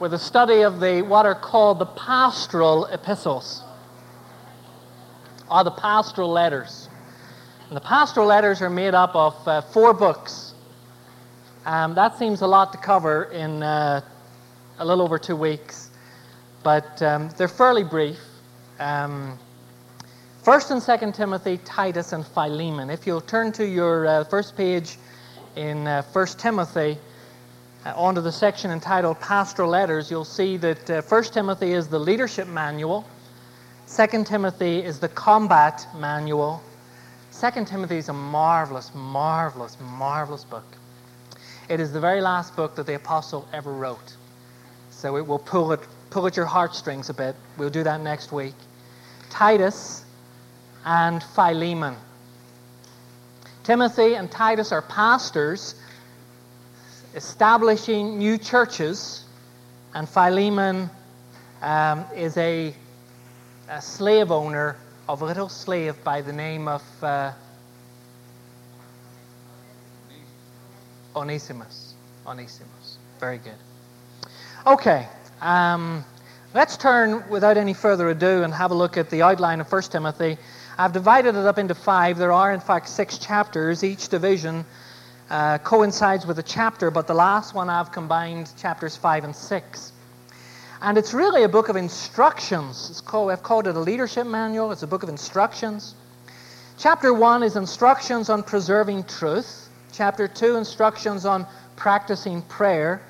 with a study of the what are called the pastoral epistles, or the pastoral letters. And the pastoral letters are made up of uh, four books. Um, that seems a lot to cover in uh, a little over two weeks, but um, they're fairly brief. Um, First and Second Timothy, Titus, and Philemon. If you'll turn to your uh, first page in uh, First Timothy, uh, onto the section entitled Pastoral Letters, you'll see that uh, First Timothy is the leadership manual. Second Timothy is the combat manual. Second Timothy is a marvelous, marvelous, marvelous book. It is the very last book that the apostle ever wrote. So it will pull it, pull at your heartstrings a bit. We'll do that next week. Titus and Philemon. Timothy and Titus are pastors establishing new churches, and Philemon um, is a, a, slave owner of a little slave by the name of uh, Onesimus. Onesimus. Very good. Okay. Um, let's turn without any further ado and have a look at the outline of 1 Timothy I've divided it up into five. There are, in fact, six chapters. Each division uh, coincides with a chapter, but the last one I've combined chapters five and six. And it's really a book of instructions. It's called, I've called it a leadership manual. It's a book of instructions. Chapter one is instructions on preserving truth. Chapter two, instructions on practicing prayer.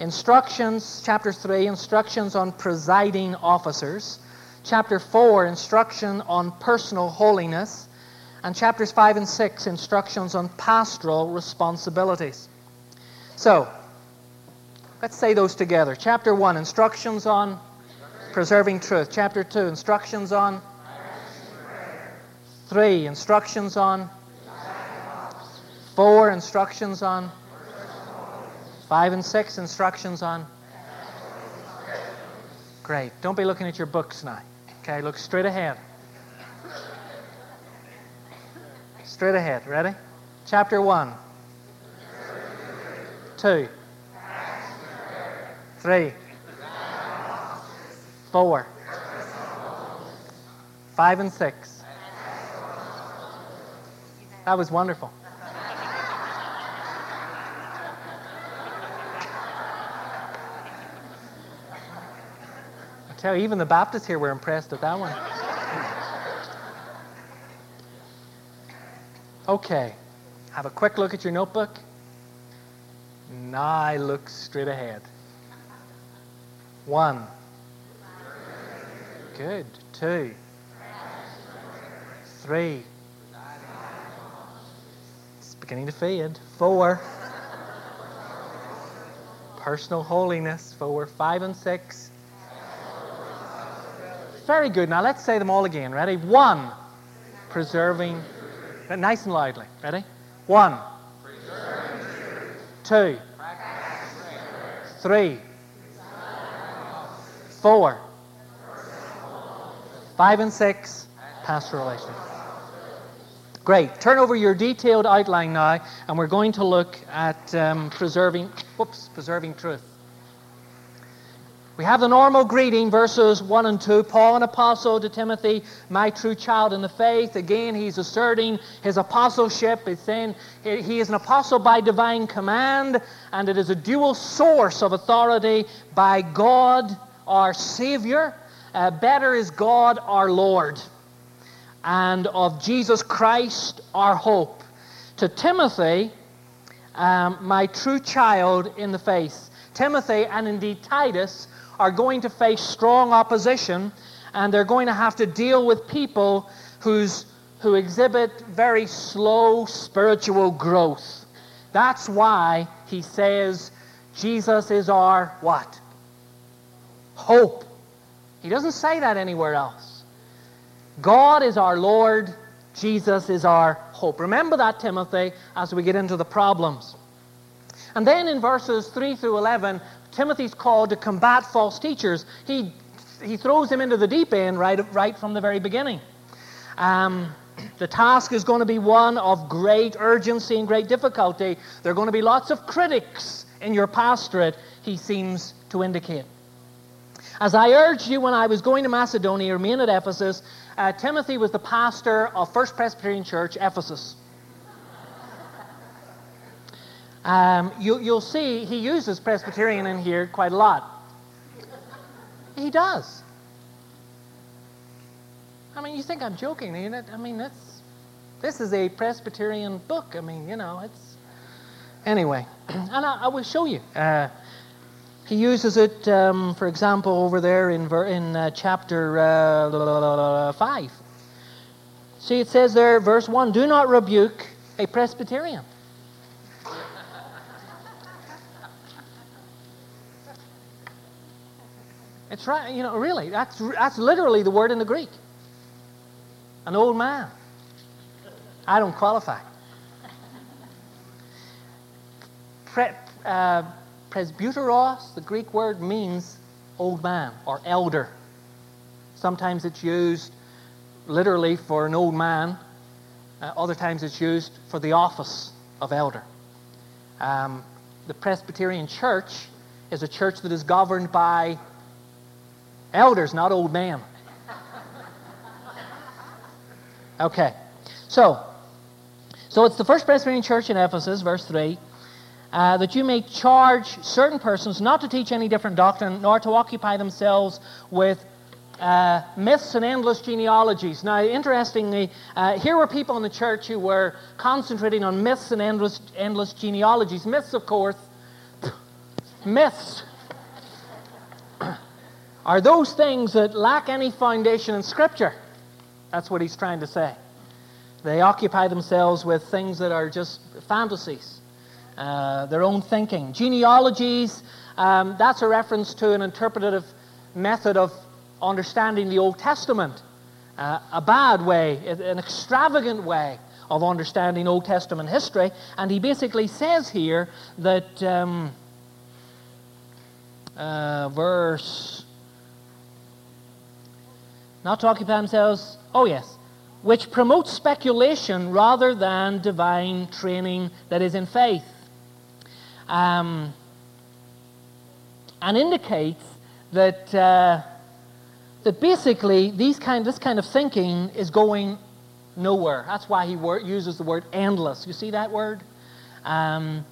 Instructions, chapter three, instructions on presiding officers chapter 4, instruction on personal holiness, and chapters 5 and 6, instructions on pastoral responsibilities. So, let's say those together. Chapter 1, instructions on preserving truth. Chapter 2, instructions on 3, instructions on 4, instructions on 5 and 6, instructions on Great. Don't be looking at your books now. Okay, look straight ahead. Straight ahead. Ready? Chapter 1. 2. 3. 4. 5 and 6. That was wonderful. tell you, even the Baptists here were impressed at that one. Okay, have a quick look at your notebook. Now I look straight ahead. One. Good. Two. Three. It's beginning to fade. Four. Personal holiness. Four. Five and six. Very good. Now let's say them all again. Ready? One, preserving. Nice and loudly. Ready? One. Two. Three. Four. Five and six. Pastoral relations. Great. Turn over your detailed outline now, and we're going to look at um, preserving. Whoops, preserving truth. We have the normal greeting, verses 1 and 2. Paul, an apostle to Timothy, my true child in the faith. Again, he's asserting his apostleship. He's saying he is an apostle by divine command, and it is a dual source of authority by God, our Savior. Uh, better is God, our Lord, and of Jesus Christ, our hope. To Timothy, um, my true child in the faith. Timothy, and indeed Titus, are going to face strong opposition and they're going to have to deal with people who's, who exhibit very slow spiritual growth. That's why he says Jesus is our what? Hope. He doesn't say that anywhere else. God is our Lord, Jesus is our hope. Remember that, Timothy, as we get into the problems. And then in verses 3 through 11, Timothy's called to combat false teachers. He, he throws him into the deep end right, right from the very beginning. Um, the task is going to be one of great urgency and great difficulty. There are going to be lots of critics in your pastorate, he seems to indicate. As I urged you when I was going to Macedonia, remain at Ephesus. Uh, Timothy was the pastor of First Presbyterian Church, Ephesus. Um, you, will see he uses Presbyterian in here quite a lot. He does. I mean, you think I'm joking? Ain't it? I mean, that's, this is a Presbyterian book. I mean, you know, it's. Anyway, and I, I will show you. Uh, he uses it, um, for example, over there in, in uh, chapter uh, 5. See, it says there, verse 1 Do not rebuke a Presbyterian. It's right, you know, really, that's, that's literally the word in the Greek. An old man. I don't qualify. Pre, uh, presbyteros, the Greek word, means old man or elder. Sometimes it's used literally for an old man, uh, other times it's used for the office of elder. Um, the Presbyterian Church is a church that is governed by Elders, not old man. Okay. So, so it's the first Presbyterian church in Ephesus, verse 3, uh, that you may charge certain persons not to teach any different doctrine, nor to occupy themselves with uh, myths and endless genealogies. Now, interestingly, uh, here were people in the church who were concentrating on myths and endless, endless genealogies. Myths, of course, myths are those things that lack any foundation in Scripture. That's what he's trying to say. They occupy themselves with things that are just fantasies, uh, their own thinking. Genealogies, um, that's a reference to an interpretative method of understanding the Old Testament. Uh, a bad way, an extravagant way of understanding Old Testament history. And he basically says here that, um, uh, verse not to occupy themselves, oh yes, which promotes speculation rather than divine training that is in faith. Um, and indicates that, uh, that basically these kind, this kind of thinking is going nowhere. That's why he wor- uses the word endless. You see that word? Um,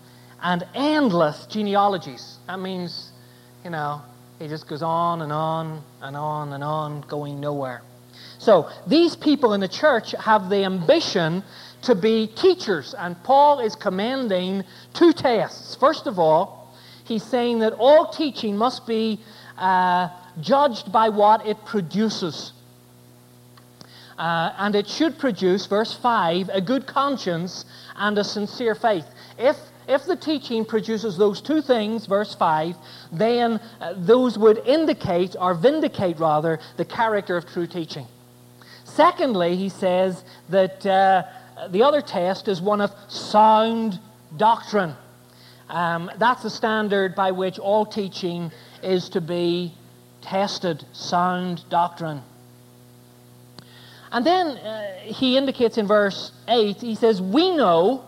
and endless genealogies. That means, you know, he just goes on and on and on and on, going nowhere. So these people in the church have the ambition to be teachers, and Paul is commanding two tests. First of all, he's saying that all teaching must be uh, judged by what it produces. Uh, and it should produce, verse 5, a good conscience and a sincere faith. If if the teaching produces those two things, verse 5, then uh, those would indicate, or vindicate rather, the character of true teaching. Secondly, he says that uh, the other test is one of sound doctrine. Um, that's the standard by which all teaching is to be tested sound doctrine. And then uh, he indicates in verse 8, he says, We know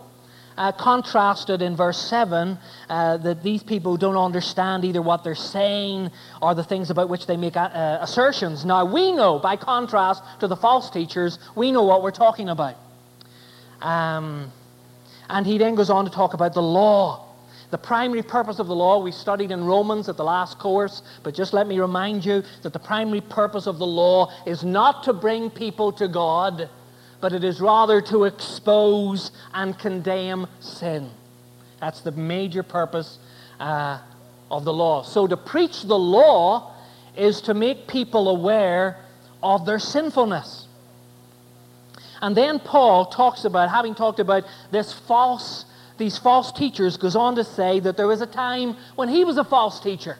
uh, contrasted in verse 7 uh, that these people don't understand either what they're saying or the things about which they make uh, assertions. Now, we know, by contrast to the false teachers, we know what we're talking about. Um, and he then goes on to talk about the law. The primary purpose of the law we studied in Romans at the last course, but just let me remind you that the primary purpose of the law is not to bring people to God but it is rather to expose and condemn sin. That's the major purpose uh, of the law. So to preach the law is to make people aware of their sinfulness. And then Paul talks about, having talked about this false, these false teachers, goes on to say that there was a time when he was a false teacher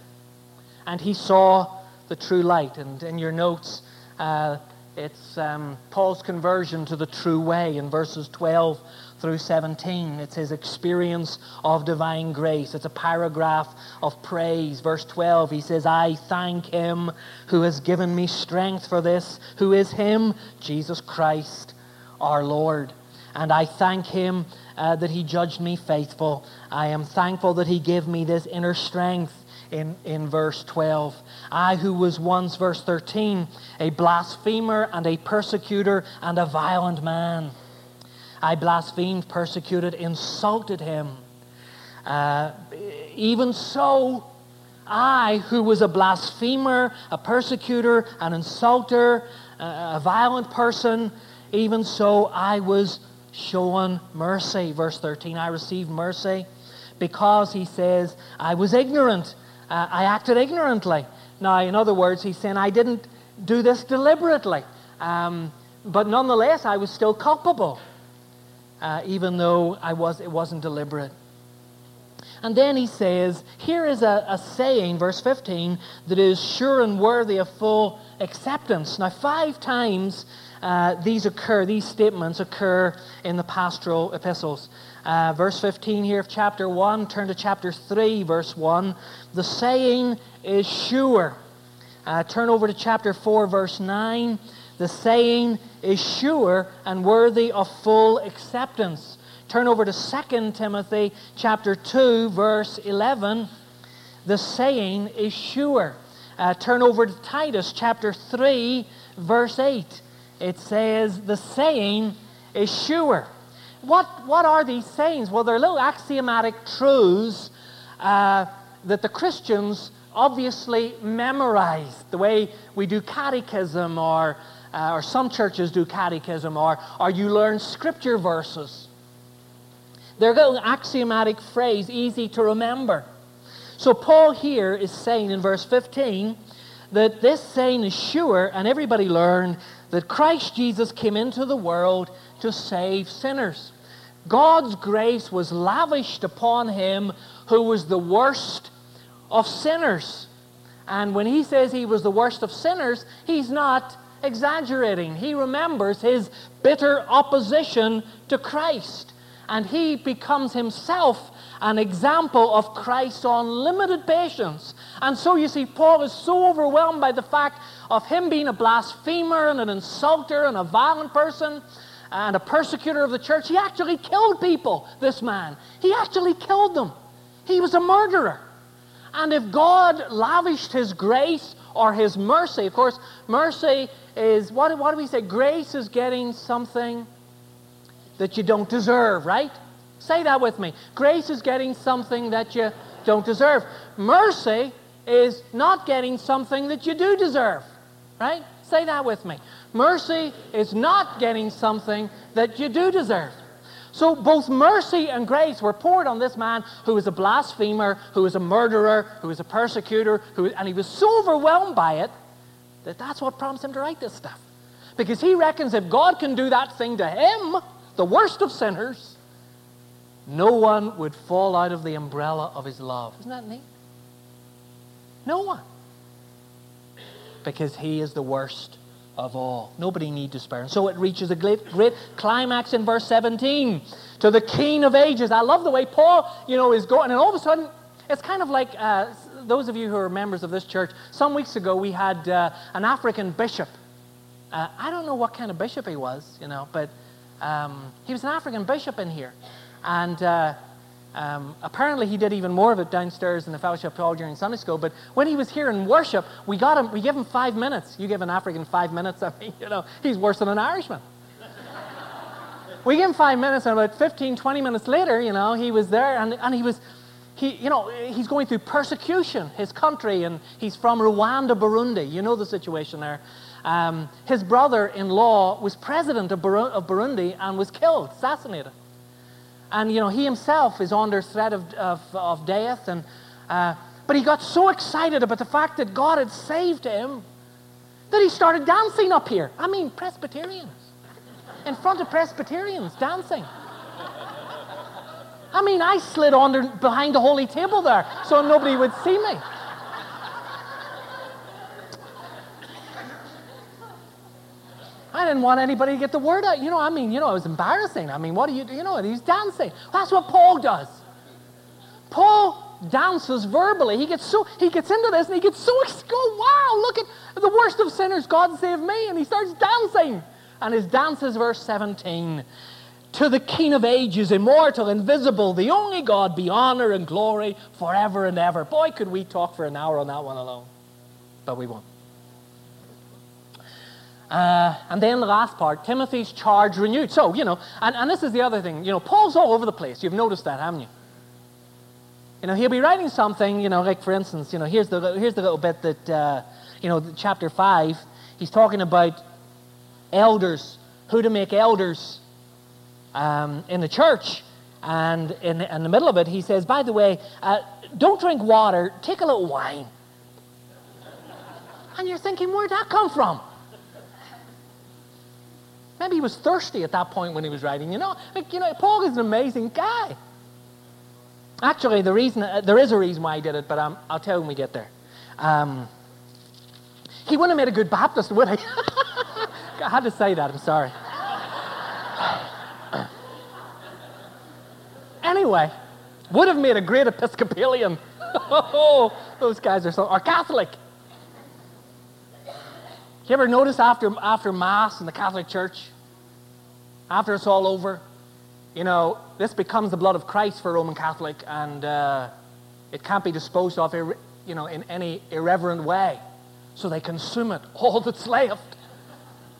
and he saw the true light. And in your notes, uh, it's um, Paul's conversion to the true way in verses 12 through 17. It's his experience of divine grace. It's a paragraph of praise. Verse 12, he says, I thank him who has given me strength for this, who is him, Jesus Christ, our Lord. And I thank him uh, that he judged me faithful. I am thankful that he gave me this inner strength in, in verse 12. I, who was once, verse 13, a blasphemer and a persecutor and a violent man. I blasphemed, persecuted, insulted him. Uh, even so, I, who was a blasphemer, a persecutor, an insulter, a violent person, even so I was shown mercy. Verse 13, I received mercy because he says, I was ignorant. Uh, I acted ignorantly. Now, in other words, he's saying, I didn't do this deliberately. Um, but nonetheless, I was still culpable, uh, even though I was, it wasn't deliberate. And then he says, here is a, a saying, verse 15, that is sure and worthy of full acceptance. Now, five times uh, these occur, these statements occur in the pastoral epistles. Uh, verse 15 here of chapter 1, turn to chapter 3, verse 1. The saying is sure. Uh, turn over to chapter 4, verse 9. The saying is sure and worthy of full acceptance. Turn over to 2 Timothy chapter 2, verse 11. The saying is sure. Uh, turn over to Titus chapter 3, verse 8. It says, The saying is sure. What, what are these sayings? Well, they're little axiomatic truths uh, that the Christians obviously memorize, the way we do catechism, or, uh, or some churches do catechism, or, or you learn scripture verses. They're an axiomatic phrase, easy to remember. So Paul here is saying in verse 15 that this saying is sure, and everybody learned that Christ Jesus came into the world to save sinners. God's grace was lavished upon him who was the worst of sinners. And when he says he was the worst of sinners, he's not exaggerating. He remembers his bitter opposition to Christ and he becomes himself an example of Christ's unlimited patience. And so you see, Paul is so overwhelmed by the fact of him being a blasphemer and an insulter and a violent person and a persecutor of the church. He actually killed people, this man. He actually killed them. He was a murderer. And if God lavished his grace or his mercy, of course, mercy is, what, what do we say? Grace is getting something that you don't deserve, right? Say that with me. Grace is getting something that you don't deserve. Mercy is not getting something that you do deserve, right? Say that with me. Mercy is not getting something that you do deserve. So both mercy and grace were poured on this man who was a blasphemer, who was a murderer, who was a persecutor, who, and he was so overwhelmed by it that that's what prompts him to write this stuff. Because he reckons if God can do that thing to him, the worst of sinners, no one would fall out of the umbrella of his love. Isn't that neat? No one. Because he is the worst of all. Nobody need spare. And so it reaches a great, great climax in verse 17 to the King of ages. I love the way Paul, you know, is going, and all of a sudden, it's kind of like uh, those of you who are members of this church. Some weeks ago, we had uh, an African bishop. Uh, I don't know what kind of bishop he was, you know, but um, he was an African bishop in here. And uh, um, apparently he did even more of it downstairs in the fellowship hall during Sunday school. But when he was here in worship, we got him, we gave him five minutes. You give an African five minutes, I mean, you know, he's worse than an Irishman. we gave him five minutes, and about 15, 20 minutes later, you know, he was there, and, and he was, he, you know, he's going through persecution, his country, and he's from Rwanda, Burundi. You know the situation there. Um, his brother in law was president of, Burundi and was killed, assassinated. And, you know, he himself is under threat of, of, of death. And, uh, but he got so excited about the fact that God had saved him that he started dancing up here. I mean, Presbyterians. In front of Presbyterians, dancing. I mean, I slid under behind the holy table there so nobody would see me. I didn't want anybody to get the word out. You know, I mean, you know, it was embarrassing. I mean, what do you do? You know, he's dancing. That's what Paul does. Paul dances verbally. He gets so he gets into this and he gets so excited. Wow, look at the worst of sinners. God save me, and he starts dancing. And his dance is verse 17. to the King of ages, immortal, invisible, the only God, be honor and glory forever and ever. Boy, could we talk for an hour on that one alone. But we won't. Uh, and then the last part, Timothy's charge renewed. So, you know, and, and this is the other thing. You know, Paul's all over the place. You've noticed that, haven't you? You know, he'll be writing something, you know, like for instance, you know, here's the, here's the little bit that, uh, you know, chapter 5, he's talking about elders, who to make elders um, in the church. And in, in the middle of it, he says, by the way, uh, don't drink water, take a little wine. And you're thinking, where'd that come from? Maybe he was thirsty at that point when he was writing. You know, like, you know, Paul is an amazing guy. Actually, the reason uh, there is a reason why he did it, but um, I'll tell you when we get there. Um, he wouldn't have made a good Baptist, would he? I had to say that. I'm sorry. anyway, would have made a great Episcopalian. oh, those guys are so or Catholic. You ever notice after after Mass in the Catholic Church, after it's all over, you know, this becomes the blood of Christ for a Roman Catholic, and uh, it can't be disposed of, you know, in any irreverent way. So they consume it, all that's left.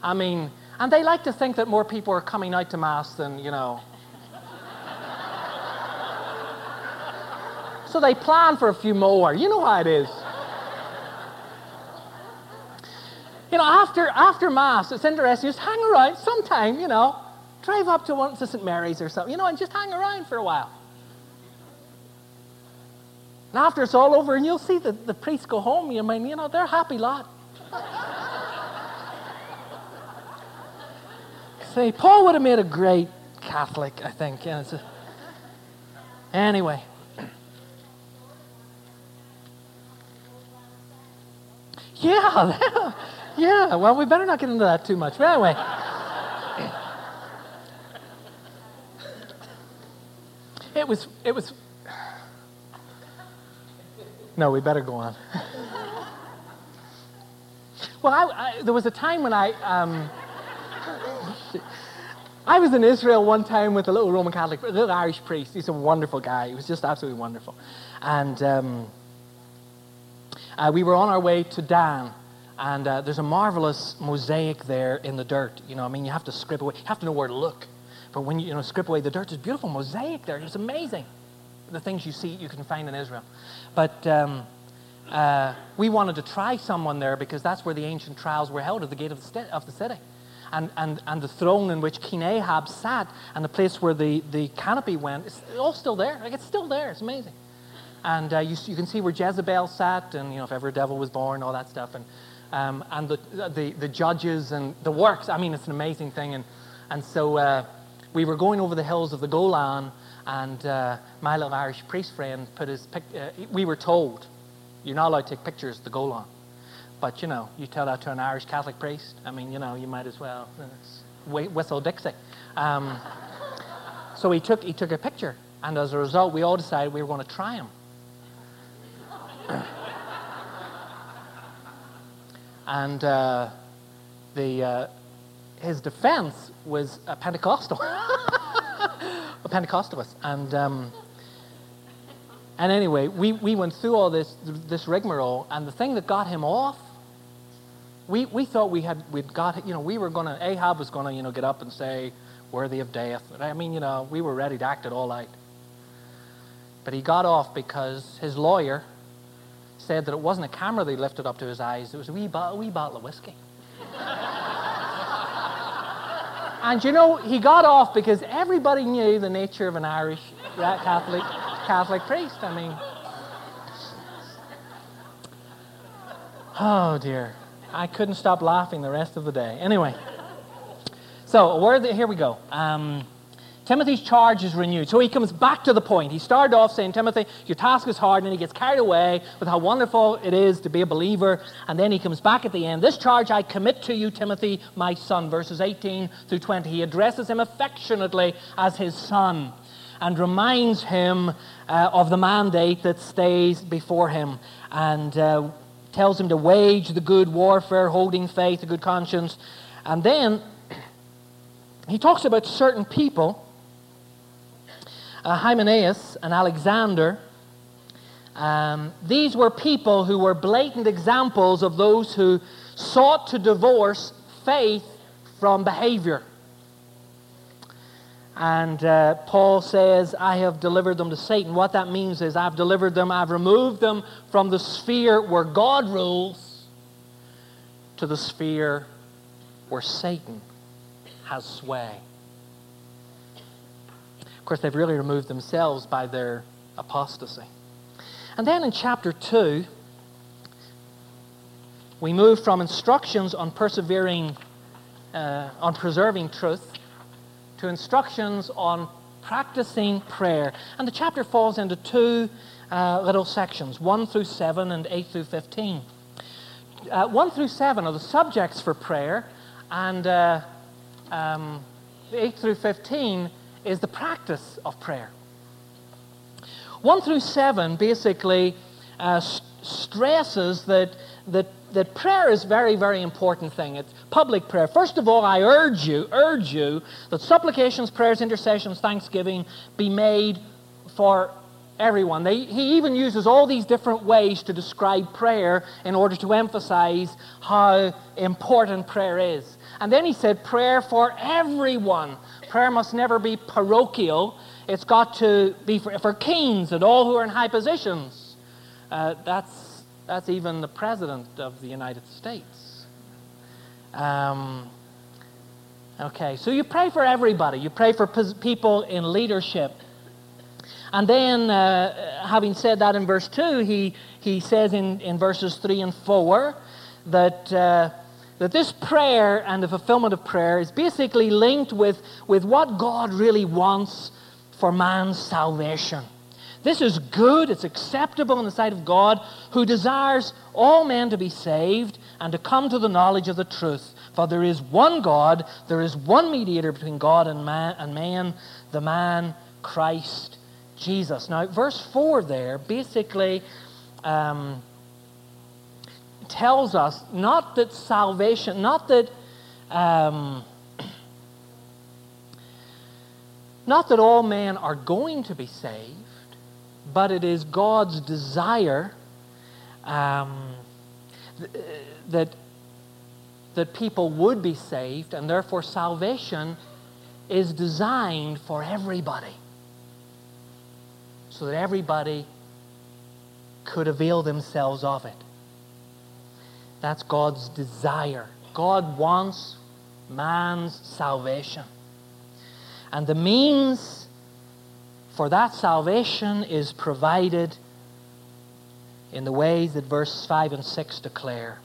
I mean, and they like to think that more people are coming out to Mass than, you know. so they plan for a few more. You know how it is. You know, after, after Mass, it's interesting, just hang around sometime, you know. Drive up to one to St. Mary's or something, you know, and just hang around for a while. And after it's all over, and you'll see the, the priests go home, you mean, you know, they're a happy lot. See, Paul would have made a great Catholic, I think. Yeah, a... Anyway. Yeah, yeah, well, we better not get into that too much. But anyway. It was, it was. No, we better go on. well, I, I, there was a time when I, um, I was in Israel one time with a little Roman Catholic, a little Irish priest. He's a wonderful guy. He was just absolutely wonderful. And um, uh, we were on our way to Dan. And uh, there's a marvelous mosaic there in the dirt. You know, I mean, you have to scrape away. You have to know where to look. But when you, you know, scrape away the dirt, there's beautiful mosaic there. It's amazing. The things you see, you can find in Israel. But um, uh, we wanted to try someone there because that's where the ancient trials were held at the gate of the, st- of the city. And, and, and the throne in which King Ahab sat and the place where the, the canopy went, it's all still there. Like, it's still there. It's amazing. And uh, you, you can see where Jezebel sat and, you know, if ever a devil was born, all that stuff. And, um, and the, the, the judges and the works. I mean, it's an amazing thing. And, and so uh, we were going over the hills of the Golan, and uh, my little Irish priest friend put his pic- uh, we were told, you're not allowed to take pictures of the Golan. But, you know, you tell that to an Irish Catholic priest, I mean, you know, you might as well whistle Dixie. Um, so he took, he took a picture, and as a result, we all decided we were going to try him. and uh, the, uh, his defense was a Pentecostal, a Pentecostalist. And, um, and anyway, we, we went through all this, this rigmarole, and the thing that got him off, we, we thought we had, we'd got, you know, we were going to, Ahab was going to, you know, get up and say, worthy of death. I mean, you know, we were ready to act it all out. But he got off because his lawyer said that it wasn't a camera they lifted up to his eyes, it was a wee, bo- a wee bottle of whiskey. And you know, he got off because everybody knew the nature of an Irish Catholic, Catholic priest. I mean, oh dear. I couldn't stop laughing the rest of the day. Anyway, so where the, here we go. Um, Timothy's charge is renewed. So he comes back to the point. He started off saying, Timothy, your task is hard, and he gets carried away with how wonderful it is to be a believer. And then he comes back at the end. This charge I commit to you, Timothy, my son. Verses 18 through 20. He addresses him affectionately as his son and reminds him uh, of the mandate that stays before him and uh, tells him to wage the good warfare, holding faith, a good conscience. And then he talks about certain people, uh, Hymenaeus and Alexander. Um, these were people who were blatant examples of those who sought to divorce faith from behavior. And uh, Paul says, I have delivered them to Satan. What that means is, I've delivered them, I've removed them from the sphere where God rules to the sphere where Satan has sway. Course, they've really removed themselves by their apostasy. And then in chapter 2, we move from instructions on persevering, uh, on preserving truth, to instructions on practicing prayer. And the chapter falls into two uh, little sections 1 through 7 and 8 through 15. Uh, 1 through 7 are the subjects for prayer, and uh, um, 8 through 15 is the practice of prayer. 1 through 7 basically uh, stresses that, that that prayer is very, very important thing. It's public prayer. First of all, I urge you, urge you that supplications, prayers, intercessions, thanksgiving be made for everyone. They, he even uses all these different ways to describe prayer in order to emphasize how important prayer is. And then he said, prayer for everyone. Prayer must never be parochial. It's got to be for, for kings and all who are in high positions. Uh, that's that's even the President of the United States. Um, okay, so you pray for everybody. You pray for people in leadership. And then, uh, having said that in verse 2, he, he says in, in verses 3 and 4 that, uh, that this prayer and the fulfillment of prayer is basically linked with, with what God really wants for man's salvation. This is good, it's acceptable in the sight of God, who desires all men to be saved and to come to the knowledge of the truth. For there is one God, there is one mediator between God and man, and man the man Christ Jesus. Now, verse 4 there basically um, tells us not that salvation, not that. Um, not that all men are going to be saved, but it is God's desire um, th- that, that people would be saved, and therefore salvation is designed for everybody. So that everybody could avail themselves of it. That's God's desire. God wants man's salvation. And the means for that salvation is provided in the ways that verses 5 and 6 declare.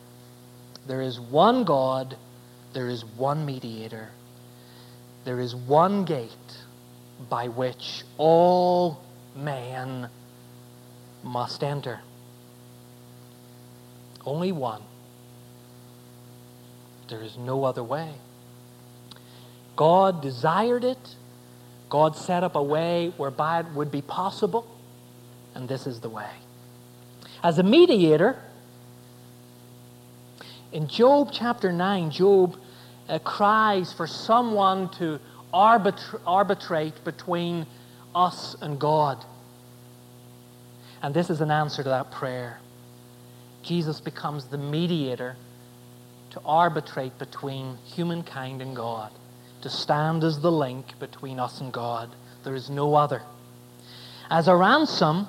There is one God, there is one mediator, there is one gate by which all men must enter. Only one. There is no other way. God desired it God set up a way whereby it would be possible, and this is the way. As a mediator, in Job chapter 9, Job uh, cries for someone to arbitra- arbitrate between us and God. And this is an answer to that prayer. Jesus becomes the mediator to arbitrate between humankind and God to stand as the link between us and God. There is no other. As a ransom,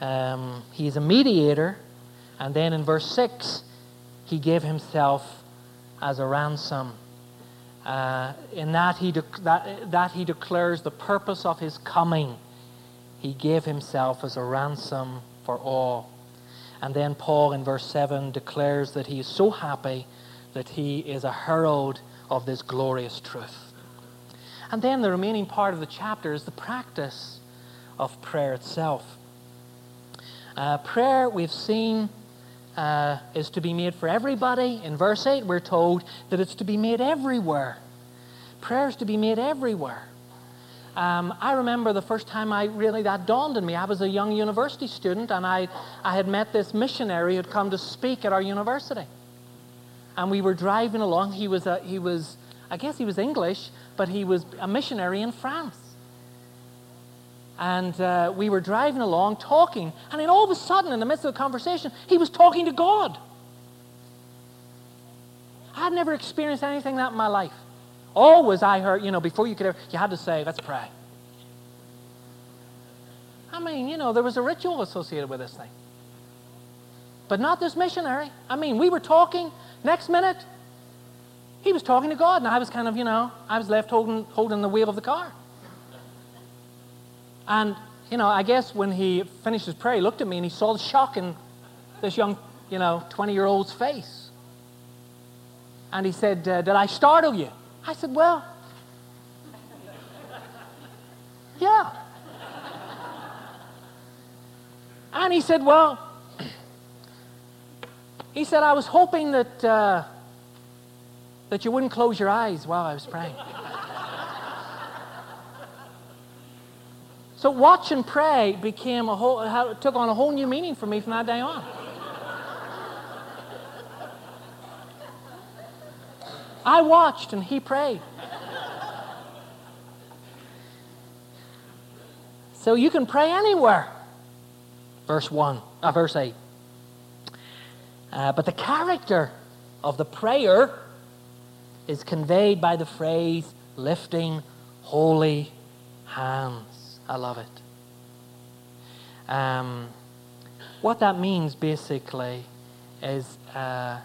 um, he's a mediator, and then in verse 6, he gave himself as a ransom. Uh, in that he, de- that, that he declares the purpose of his coming. He gave himself as a ransom for all. And then Paul in verse 7 declares that he is so happy that he is a herald of this glorious truth. And then the remaining part of the chapter is the practice of prayer itself. Uh, prayer, we've seen, uh, is to be made for everybody. In verse 8, we're told that it's to be made everywhere. Prayer is to be made everywhere. Um, I remember the first time I really that dawned on me. I was a young university student, and I, I had met this missionary who had come to speak at our university and we were driving along. He was a, he was I guess he was English, but he was a missionary in France. And uh, we were driving along talking, and then all of a sudden, in the midst of the conversation, he was talking to God. I had never experienced anything that in my life. Always I heard, you know, before you could ever, you had to say, let's pray. I mean, you know, there was a ritual associated with this thing. But not this missionary. I mean, we were talking, next minute, he was talking to God, and I was kind of, you know, I was left holding, holding the wheel of the car. And, you know, I guess when he finished his prayer, he looked at me and he saw the shock in this young, you know, 20 year old's face. And he said, uh, Did I startle you? I said, Well, yeah. And he said, Well, he said, I was hoping that, uh, that you wouldn't close your eyes while I was praying. so watch and pray became a whole, took on a whole new meaning for me from that day on. I watched and he prayed. So you can pray anywhere. Verse 1, uh, verse 8. Uh, but the character of the prayer is conveyed by the phrase lifting holy hands. I love it. Um, what that means basically is uh,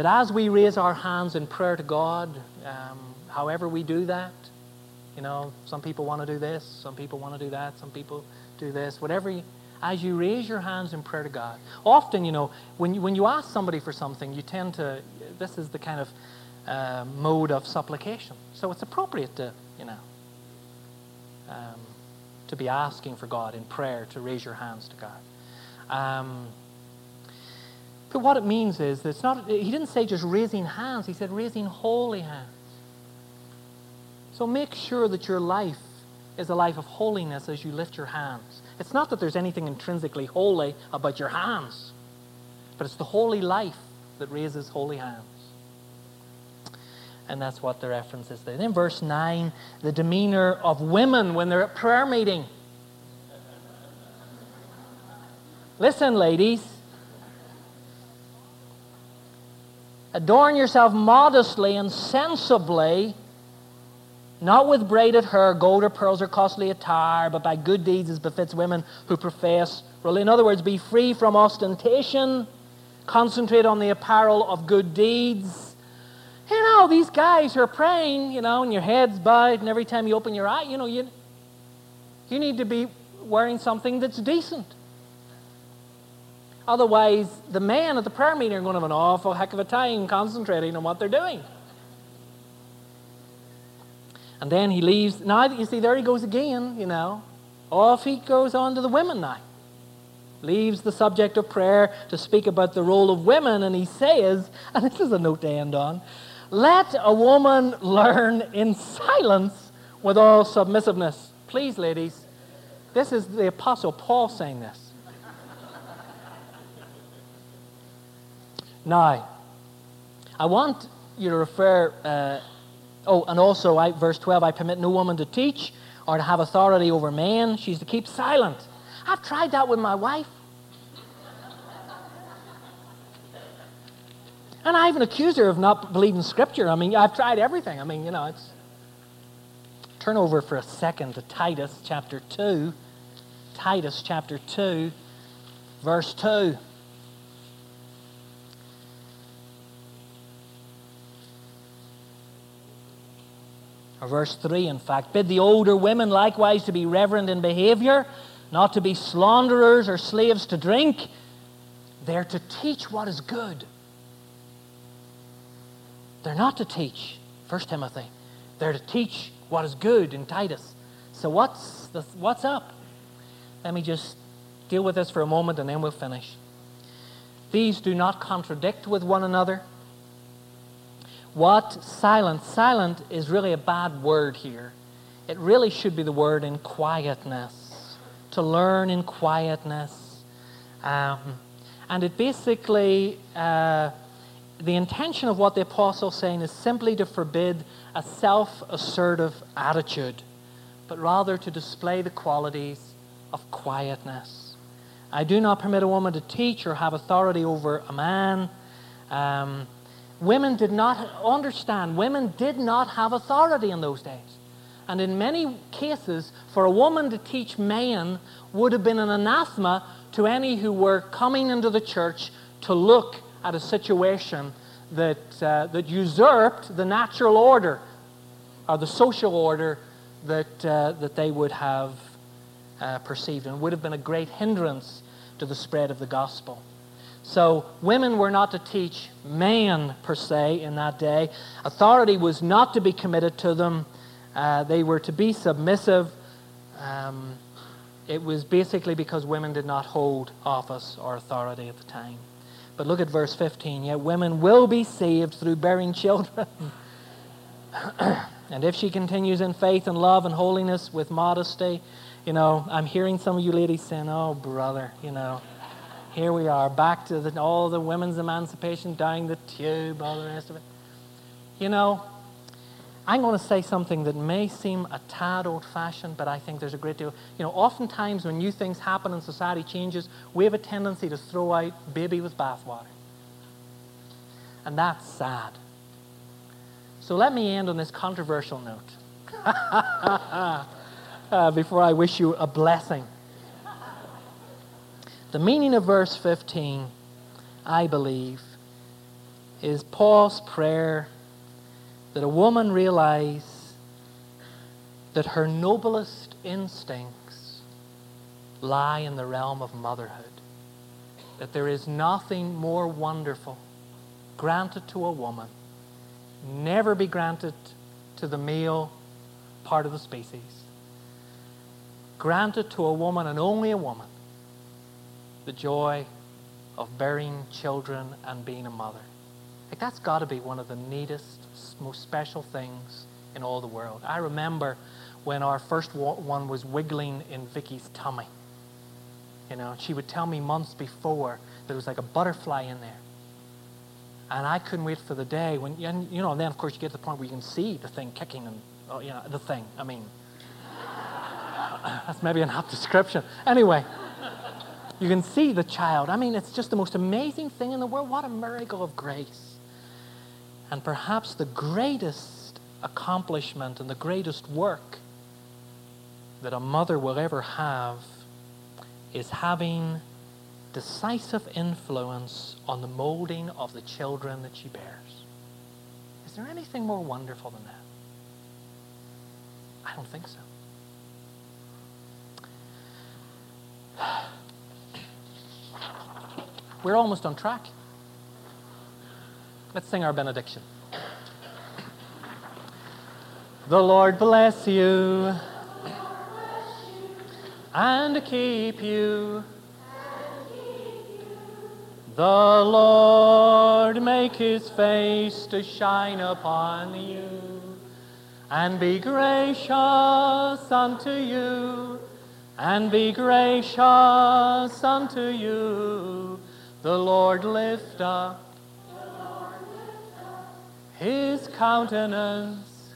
that as we raise our hands in prayer to God, um, however we do that, you know, some people want to do this, some people want to do that, some people do this, whatever. You, as you raise your hands in prayer to God, often, you know, when you, when you ask somebody for something, you tend to, this is the kind of uh, mode of supplication. So it's appropriate to, you know, um, to be asking for God in prayer, to raise your hands to God. Um, but what it means is that it's not, he didn't say just raising hands, he said raising holy hands. So make sure that your life is a life of holiness as you lift your hands. It's not that there's anything intrinsically holy about your hands, but it's the holy life that raises holy hands. And that's what the reference is there. Then, verse 9, the demeanor of women when they're at prayer meeting. Listen, ladies. Adorn yourself modestly and sensibly, not with braided hair, gold or pearls or costly attire, but by good deeds as befits women who profess. Really in other words, be free from ostentation, concentrate on the apparel of good deeds. You know, these guys who are praying, you know, and your head's bowed, and every time you open your eye, you know, you, you need to be wearing something that's decent. Otherwise, the men at the prayer meeting are going to have an awful heck of a time concentrating on what they're doing. And then he leaves. Now, you see, there he goes again, you know. Off he goes on to the women now. Leaves the subject of prayer to speak about the role of women, and he says, and this is a note to end on let a woman learn in silence with all submissiveness. Please, ladies, this is the Apostle Paul saying this. Now, I want you to refer, uh, oh, and also I, verse 12 I permit no woman to teach or to have authority over men. She's to keep silent. I've tried that with my wife. And I even accused her of not believing Scripture. I mean, I've tried everything. I mean, you know, it's. Turn over for a second to Titus chapter 2. Titus chapter 2, verse 2. Or verse 3, in fact, bid the older women likewise to be reverent in behavior, not to be slanderers or slaves to drink. They're to teach what is good. They're not to teach, 1 Timothy. They're to teach what is good in Titus. So, what's, the, what's up? Let me just deal with this for a moment and then we'll finish. These do not contradict with one another what silent? Silent is really a bad word here. It really should be the word in quietness. To learn in quietness. Um, and it basically, uh, the intention of what the apostle is saying is simply to forbid a self assertive attitude, but rather to display the qualities of quietness. I do not permit a woman to teach or have authority over a man. Um, women did not understand, women did not have authority in those days. And in many cases, for a woman to teach men would have been an anathema to any who were coming into the church to look at a situation that, uh, that usurped the natural order or the social order that, uh, that they would have uh, perceived and would have been a great hindrance to the spread of the gospel. So, women were not to teach men per se in that day. Authority was not to be committed to them. Uh, they were to be submissive. Um, it was basically because women did not hold office or authority at the time. But look at verse 15. Yet women will be saved through bearing children. and if she continues in faith and love and holiness with modesty, you know, I'm hearing some of you ladies saying, oh, brother, you know, here we are, back to the, all the women's emancipation, dying the tube, all the rest of it. You know, I'm going to say something that may seem a tad old fashioned, but I think there's a great deal. You know, oftentimes when new things happen and society changes, we have a tendency to throw out baby with bathwater. And that's sad. So let me end on this controversial note uh, before I wish you a blessing. The meaning of verse 15, I believe, is Paul's prayer that a woman realize that her noblest instincts lie in the realm of motherhood. That there is nothing more wonderful granted to a woman, never be granted to the male part of the species. Granted to a woman and only a woman the joy of bearing children and being a mother. Like that's got to be one of the neatest most special things in all the world. I remember when our first one was wiggling in Vicky's tummy. You know, she would tell me months before that there was like a butterfly in there. And I couldn't wait for the day when, and, you know, and then of course you get to the point where you can see the thing kicking and, oh, you know, the thing. I mean, that's maybe an apt description. Anyway, you can see the child. I mean, it's just the most amazing thing in the world. What a miracle of grace. And perhaps the greatest accomplishment and the greatest work that a mother will ever have is having decisive influence on the molding of the children that she bears. Is there anything more wonderful than that? I don't think so. We're almost on track. Let's sing our benediction. The Lord bless you and keep you. The Lord make his face to shine upon you and be gracious unto you and be gracious unto you. The Lord lift up his countenance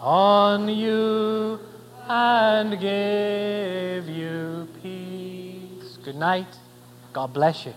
on you and give you peace. Good night. God bless you.